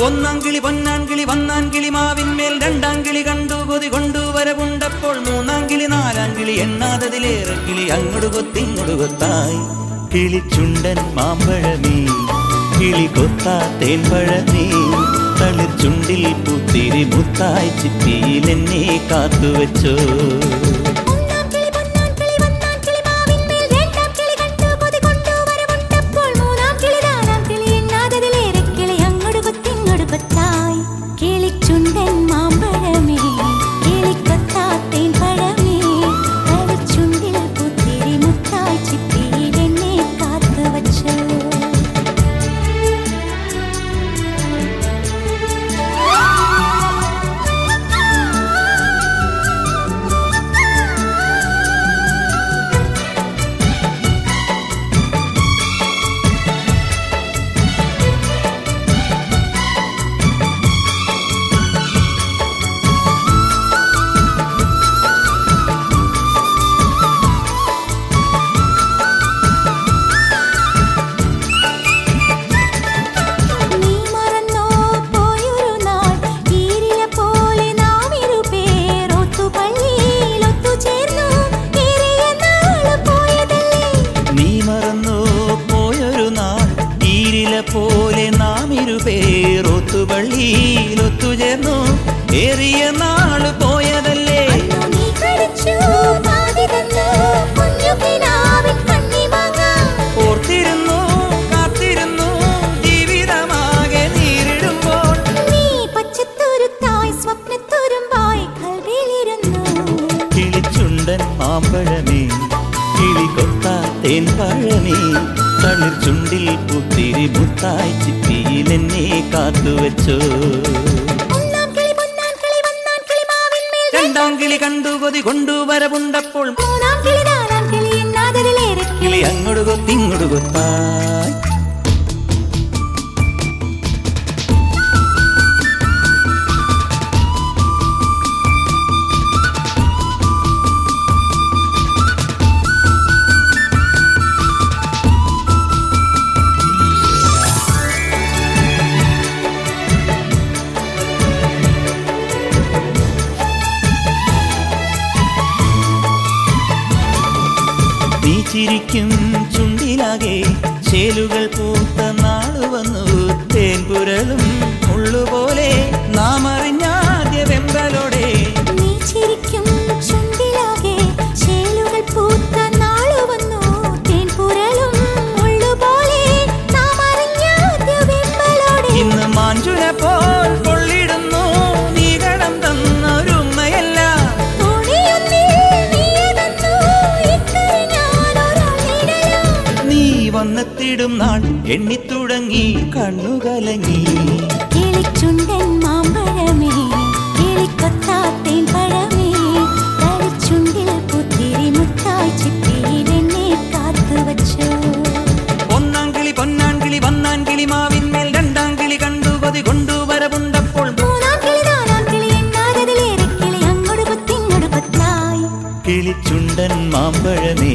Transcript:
കിളി പൊന്നാൻ കിളി വന്നാൻ കിളി മാവിന്മേൽ രണ്ടാം കിളി കണ്ടു കൊതി കൊണ്ടു വരവുണ്ടപ്പോൾ മൂന്നാം കിളി നാലാം കിളി എണ്ണാതതിലേറെ കിളി അങ്ങോട്ട് കൊത്തിങ്ങോട്ട് കൊത്തായി. കിളിച്ചുണ്ടൻ മാമ്പഴമീ കിളി കൊത്താ തേൻപഴമീ തളിർച്ചുണ്ടിൽ പുത്തിരി മുത്തായി ചിത്തിയിൽ എന്നെ കാത്തുവച്ചോ. ഒത്തുപള്ളിയിൽ ഒത്തുചേർന്നു ഏറിയ നാൾ പോയതല്ലേ? ഓർത്തിരുന്നു കാത്തിരുന്നു. ജീവിതമാകെ നേരിടുമ്പോൾ നീ പച്ചത്തുരുത്തായി സ്വപ്നത്തുരുമ്പായി കൽവിലിരുന്നു കിളിച്ചുണ്ടൻ മാമ്പഴമേ കിളികൊത്ത തേൻ പഴമേ തളിർച്ചുണ്ടിൽ പുത്തിരി മുത്തായി ചിത്തിയിൽ എന്നെ കാത്തുവച്ചോ രണ്ടാം കിളി കണ്ടു കൊതി കൊണ്ടുവരവുണ്ടപ്പോൾ മൂന്നാം കിളി നാലാം കിളി കിളി അങ്ങോട്ട് കൊത്തിങ്ങോട്ട് കൊത്തായി. നീ ചിരിക്കും ചുണ്ടിലാകെ ചേലുകൾ പൂത്ത നാളു വന്നു. തേൻപുരളും മുള്ളുപോലെ നാം വന്നെത്തിടും നാൾ. എണ്ണിത്തുടങ്ങി കണ്ണുകലങ്ങി. കിളിച്ചുണ്ടൻ മാമ്പഴമേ കിളിക്കൊത്താത്തേൻ പഴമേ തളിച്ചുണ്ടിൽ പുത്തിരി മുത്തായി ചിപ്പിയിൽ എന്നെ കാത്തു വച്ചു. ഒന്നാം കിളി പൊന്നാൻ കിളി വന്നാൻ കിളി മാവിന്മേൽ രണ്ടാം കിളി കണ്ടു കൊതി കൊണ്ടുവരവുണ്ടപ്പോൾ. കിളിച്ചുണ്ടൻ കിളി